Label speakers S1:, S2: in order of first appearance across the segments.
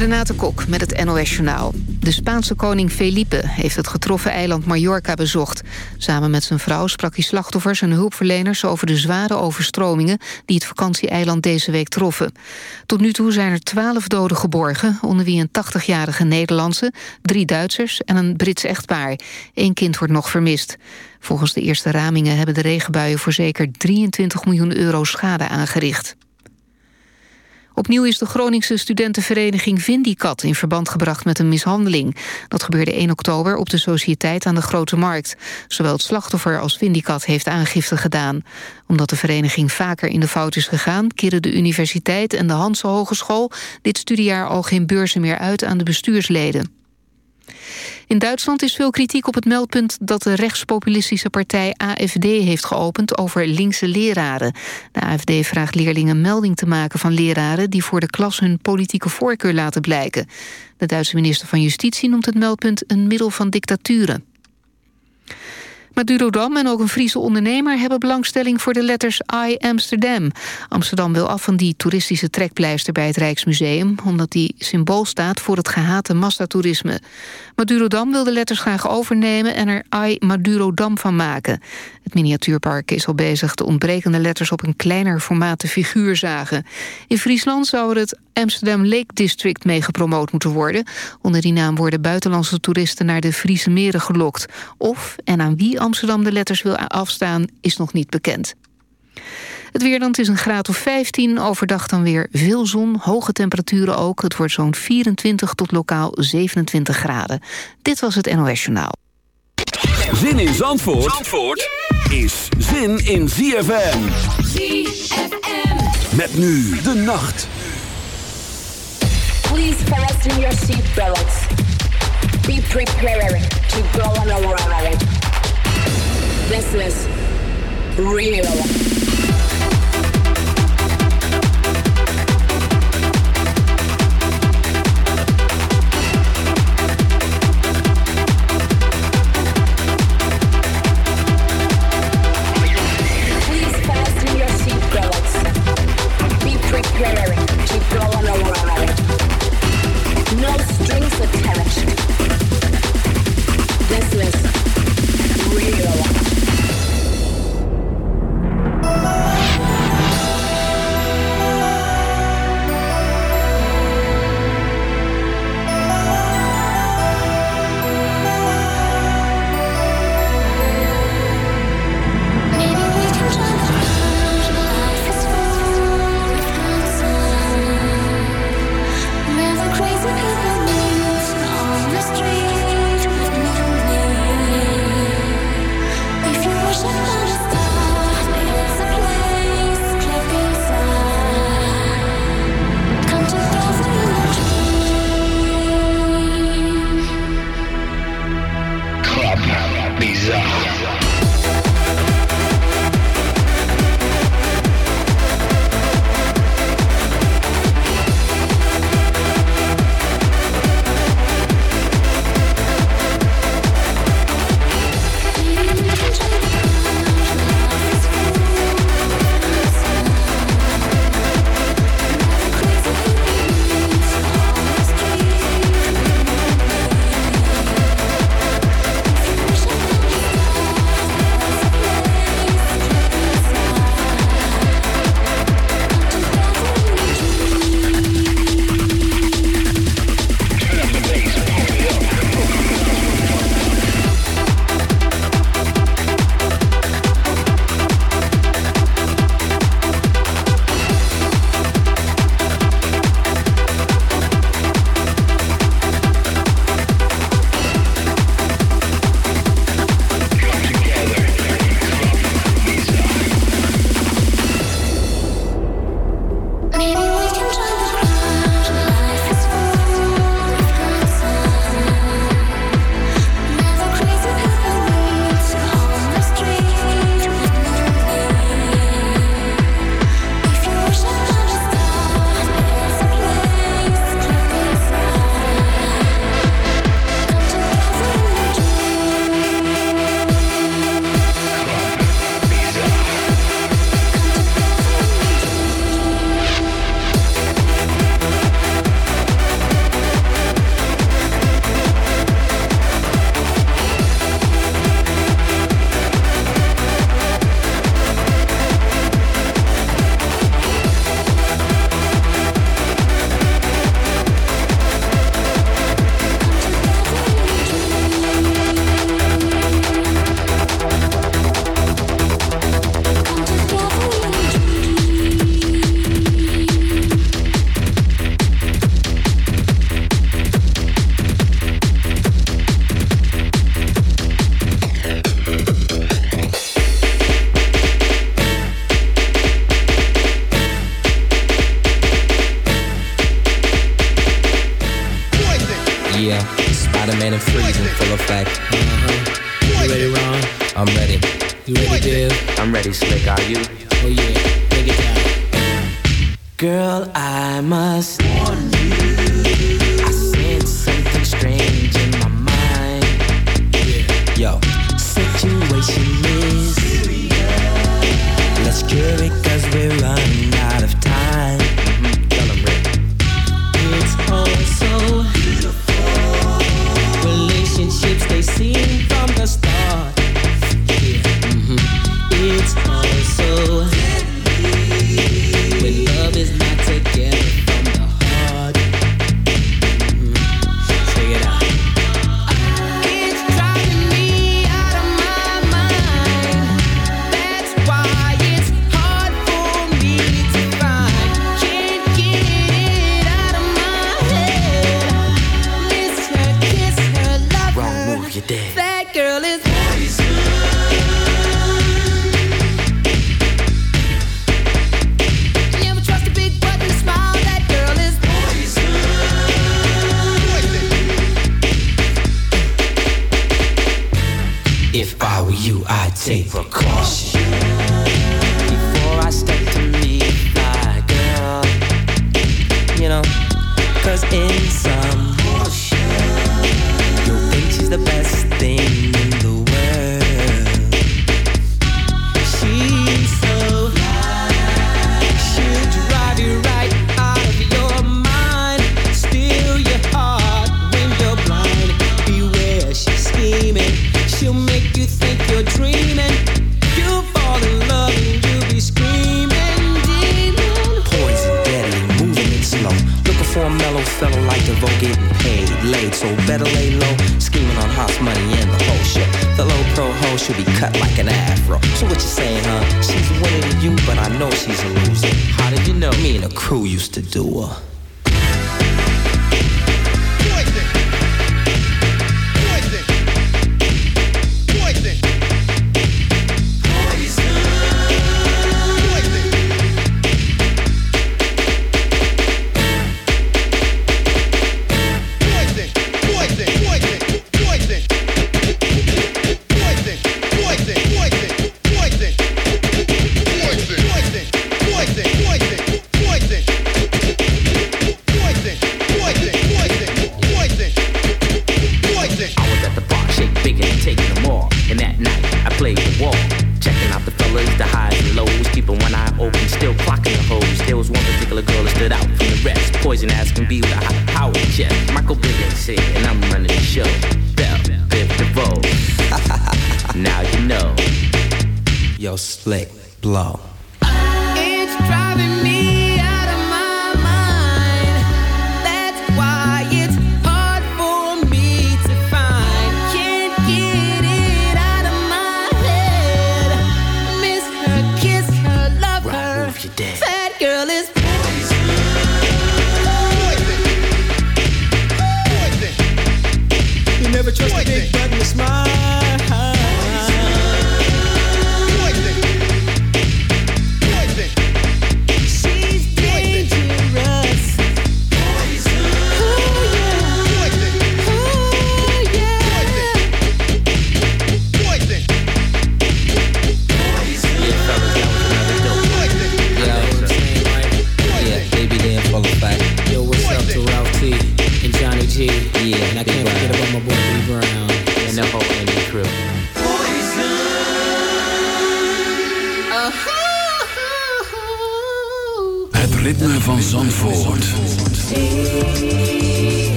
S1: Renate Kok met het NOS Journaal. De Spaanse koning Felipe heeft het getroffen eiland Mallorca bezocht. Samen met zijn vrouw sprak hij slachtoffers en hulpverleners... over de zware overstromingen die het vakantieeiland deze week troffen. Tot nu toe zijn er twaalf doden geborgen... onder wie een 80-jarige Nederlandse, drie Duitsers en een Brits echtpaar. Eén kind wordt nog vermist. Volgens de eerste ramingen hebben de regenbuien... voor zeker 23 miljoen euro schade aangericht. Opnieuw is de Groningse studentenvereniging Vindicat... in verband gebracht met een mishandeling. Dat gebeurde 1 oktober op de Sociëteit aan de Grote Markt. Zowel het slachtoffer als Vindicat heeft aangifte gedaan. Omdat de vereniging vaker in de fout is gegaan... keren de universiteit en de Hanse Hogeschool... dit studiejaar al geen beurzen meer uit aan de bestuursleden. In Duitsland is veel kritiek op het meldpunt dat de rechtspopulistische partij AFD heeft geopend over linkse leraren. De AFD vraagt leerlingen melding te maken van leraren die voor de klas hun politieke voorkeur laten blijken. De Duitse minister van Justitie noemt het meldpunt een middel van dictaturen. Madurodam en ook een Friese ondernemer hebben belangstelling voor de letters I Amsterdam. Amsterdam wil af van die toeristische trekpleister bij het Rijksmuseum... omdat die symbool staat voor het gehate massatoerisme. Madurodam wil de letters graag overnemen en er I Madurodam van maken. Het miniatuurpark is al bezig de ontbrekende letters op een kleiner formaat te figuur zagen. In Friesland zou er het Amsterdam Lake District mee gepromoot moeten worden. Onder die naam worden buitenlandse toeristen naar de Friese meren gelokt. Of, en aan wie Amsterdam de letters wil afstaan, is nog niet bekend. Het weerland is een graad of 15, overdag dan weer veel zon, hoge temperaturen ook. Het wordt zo'n 24 tot lokaal 27 graden. Dit was het NOS Journaal.
S2: Zin in Zandvoort, Zandvoort is zin in ZFM. ZFM. Met nu de nacht.
S3: Please fasten your seatbelts. Be prepared to go on a ride. This is real.
S4: slick, are you?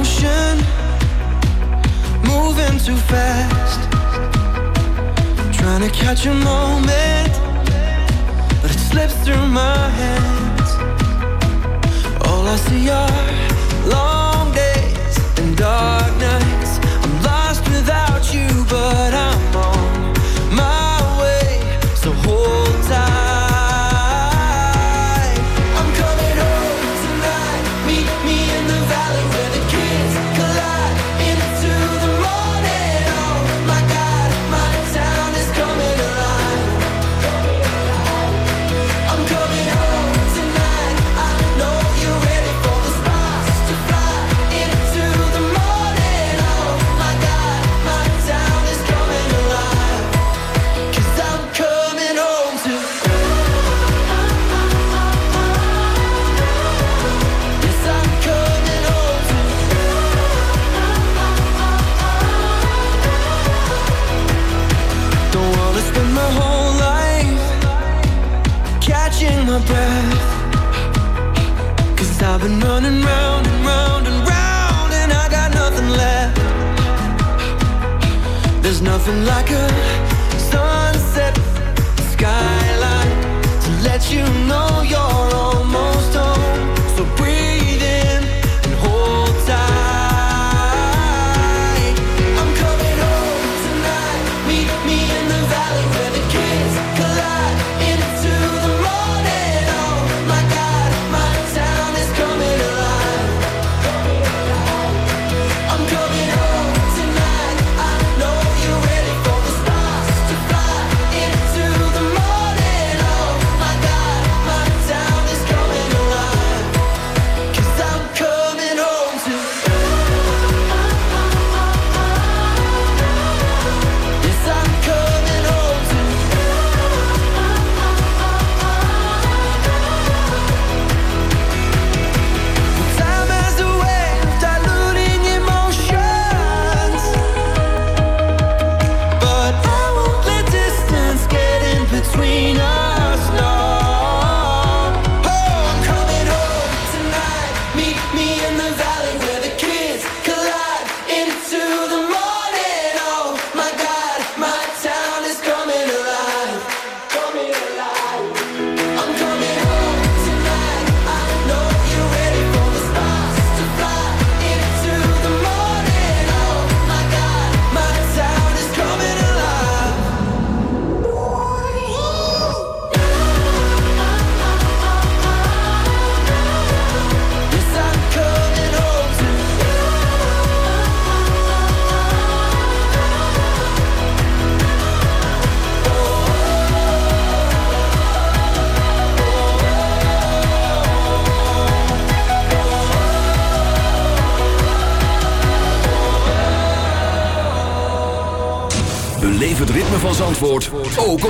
S5: motion, moving too fast. Trying to catch a moment, but it slips through my hands. All I see are long days and dark Loving like a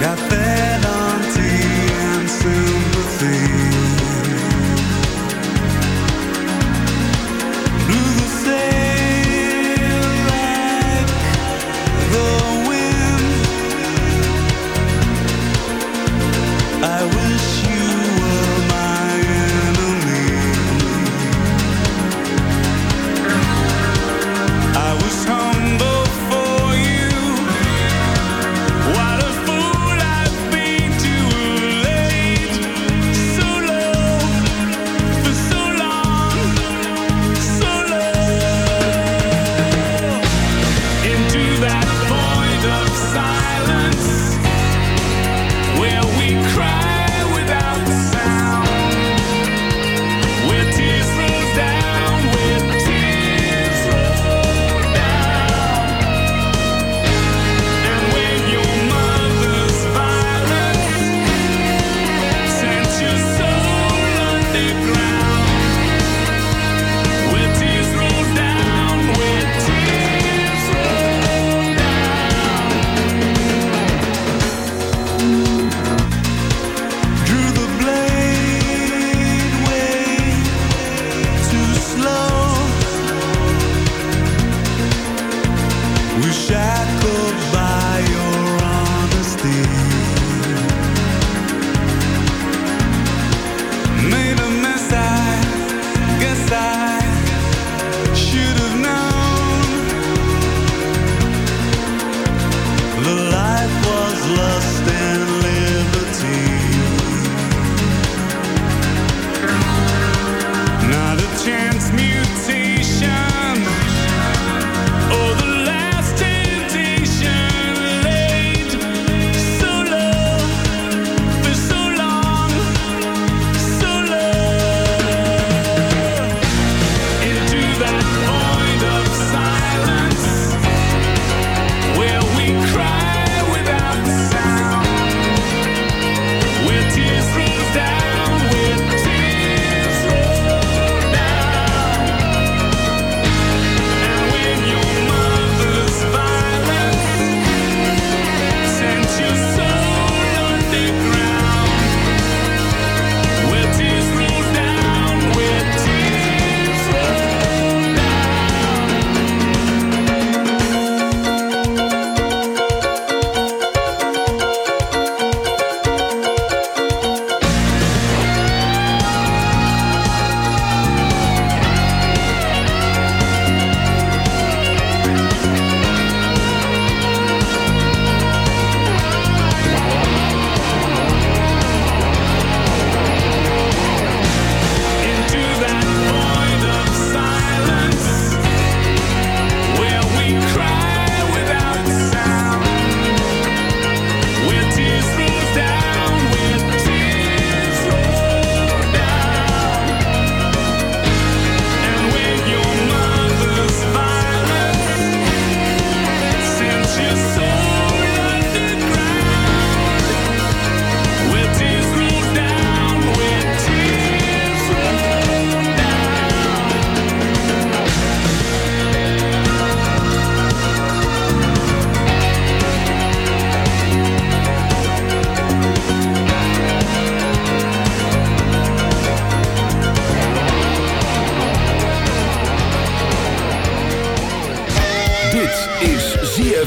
S2: nada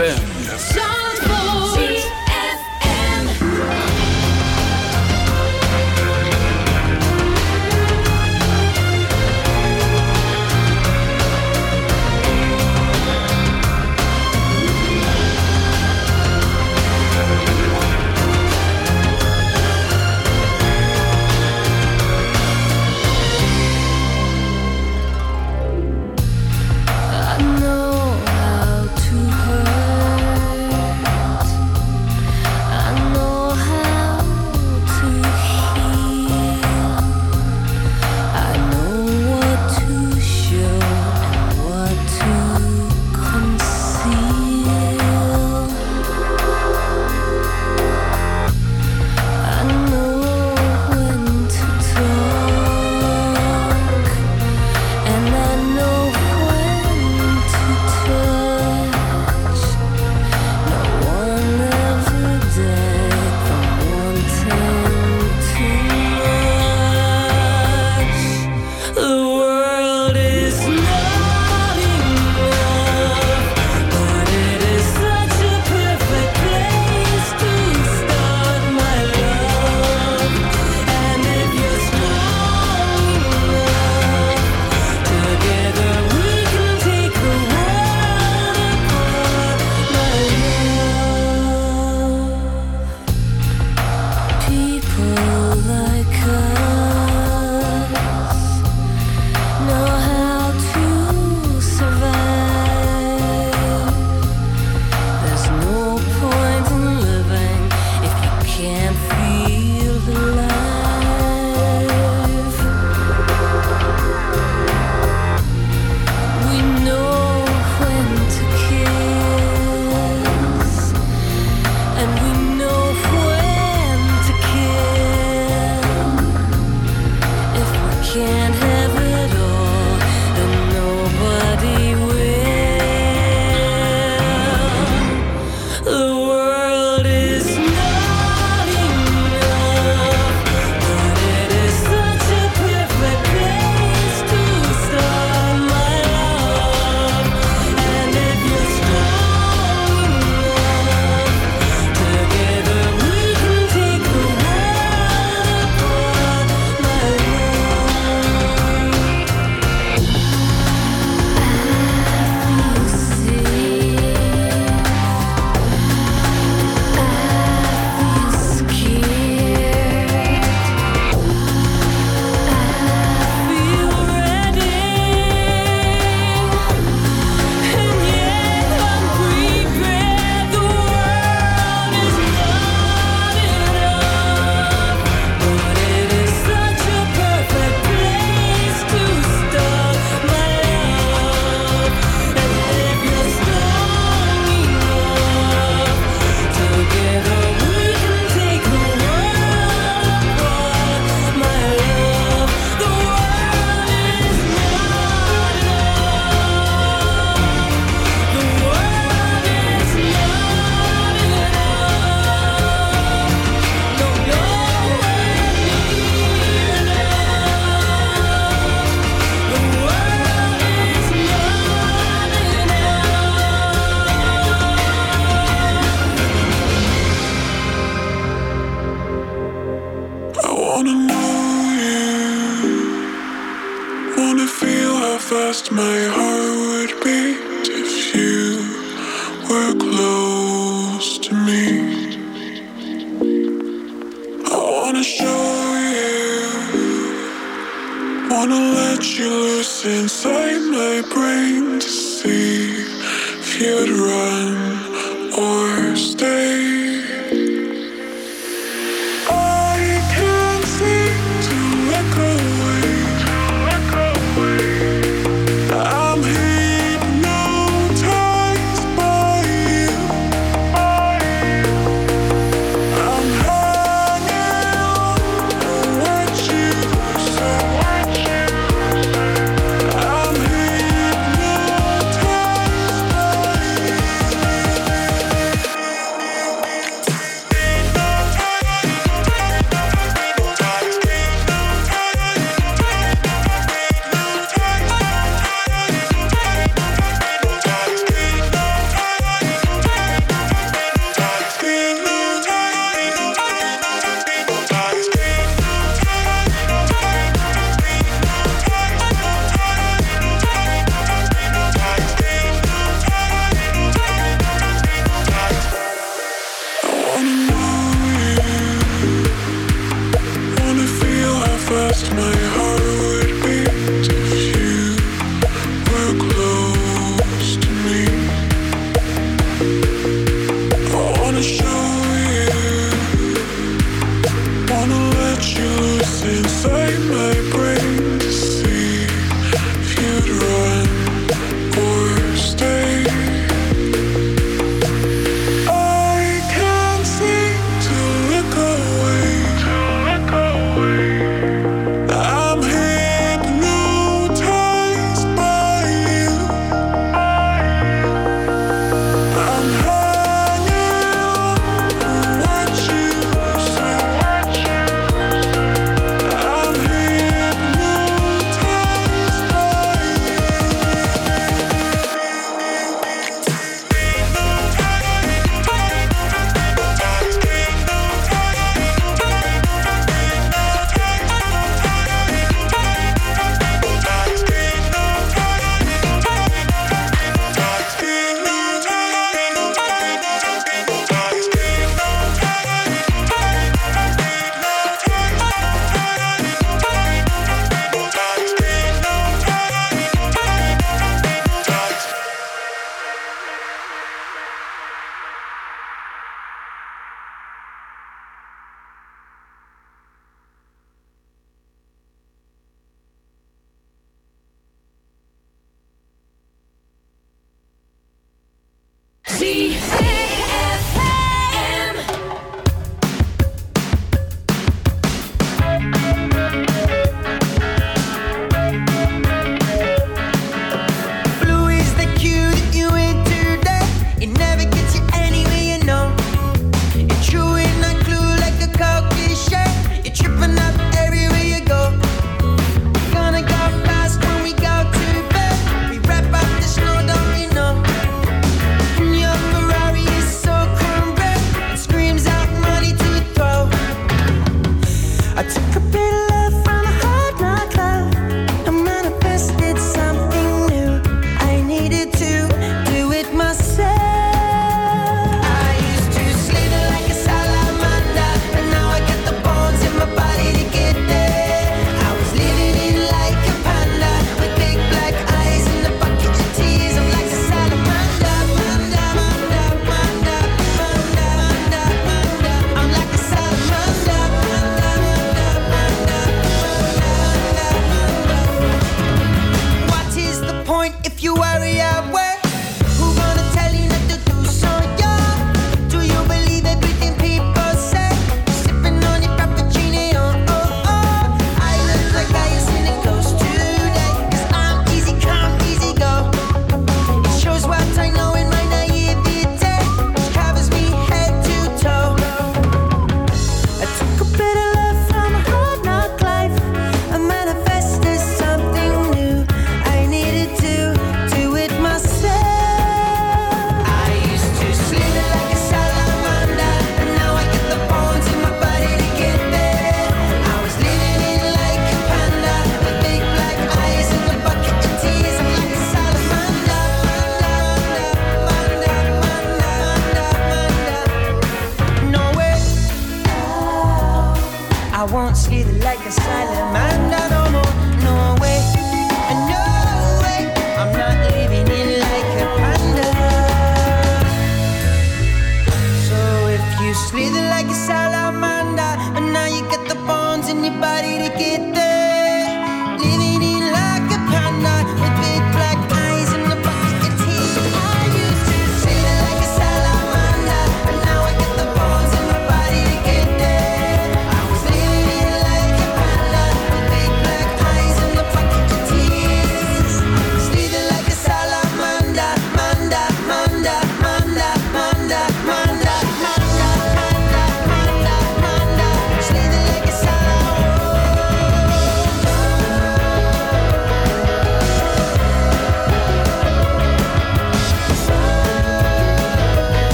S2: ZFM.
S6: No.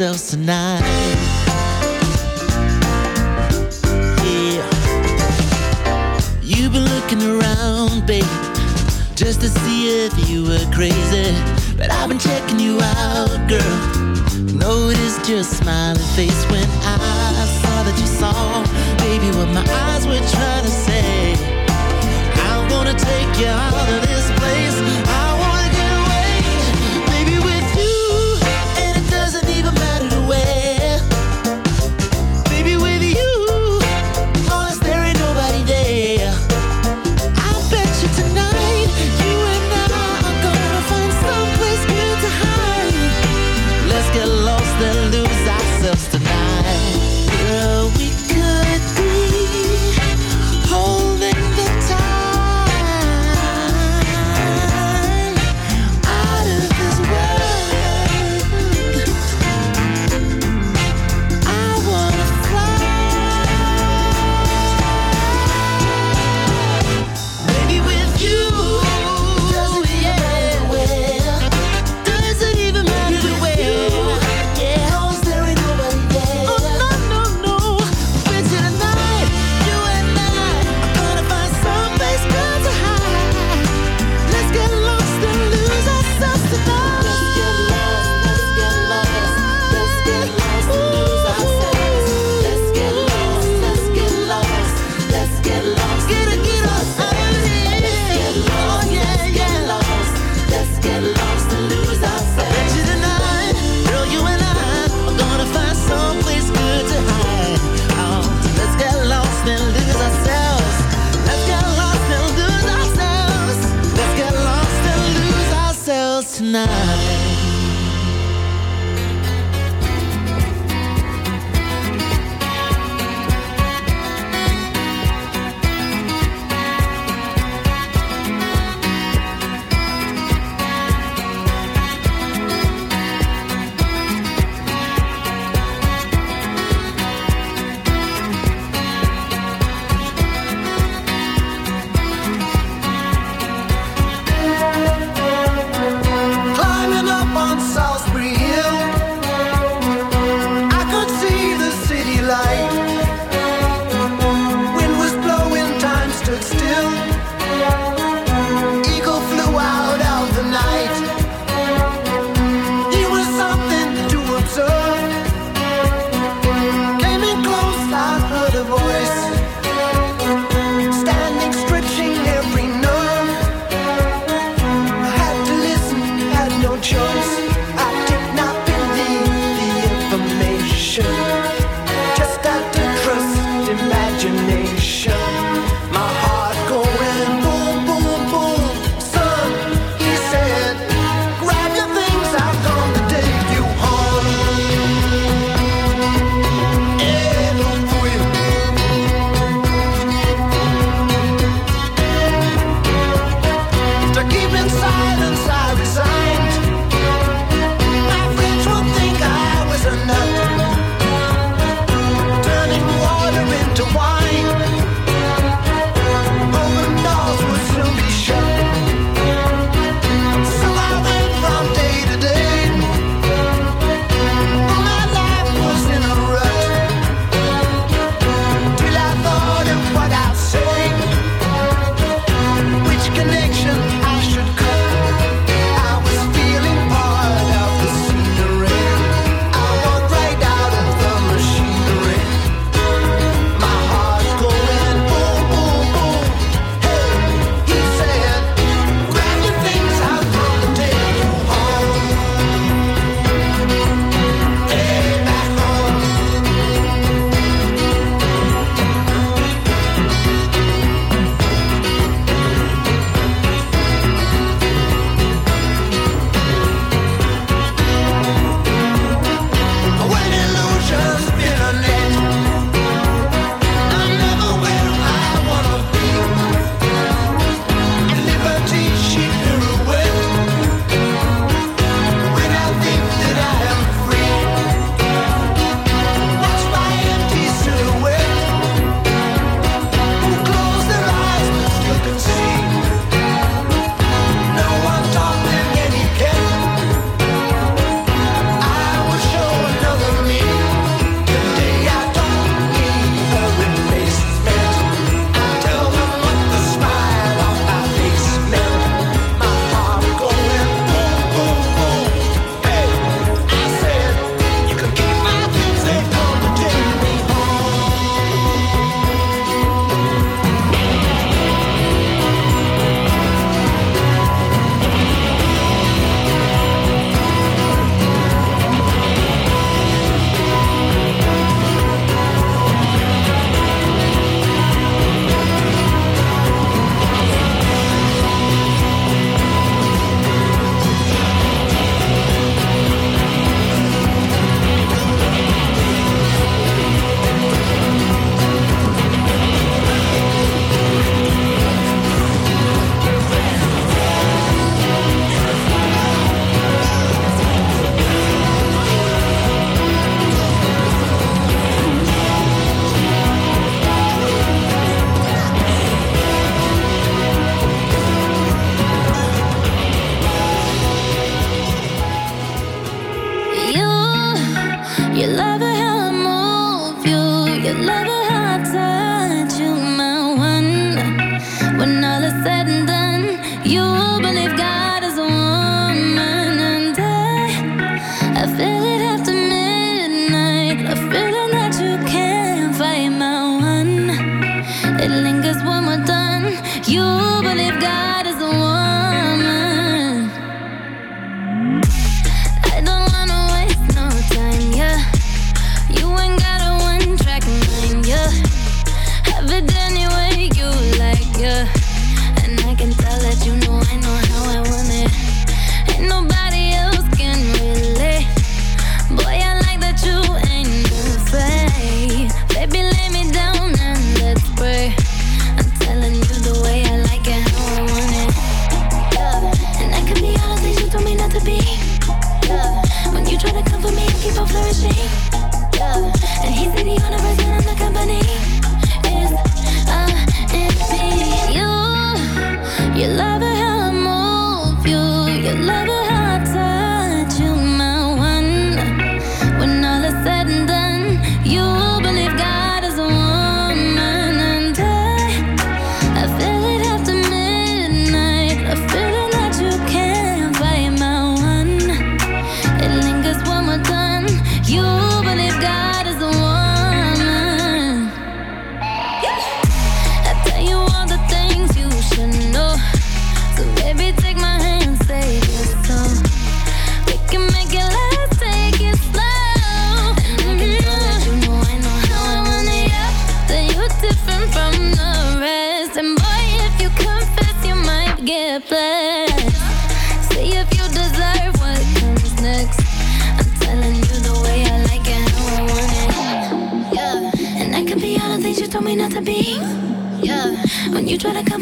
S5: ourselves tonight. Yeah. You've been looking around, babe, just to see if you were crazy. But I've been checking you out, girl. Noticed your smiling face when I saw that you saw, baby, what my eyes were trying to say. I'm gonna take you out of this place. I wanna get away, baby, with you.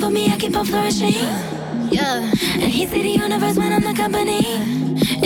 S7: for me, I keep on flourishing. Yeah. And he said the universe when I'm the company.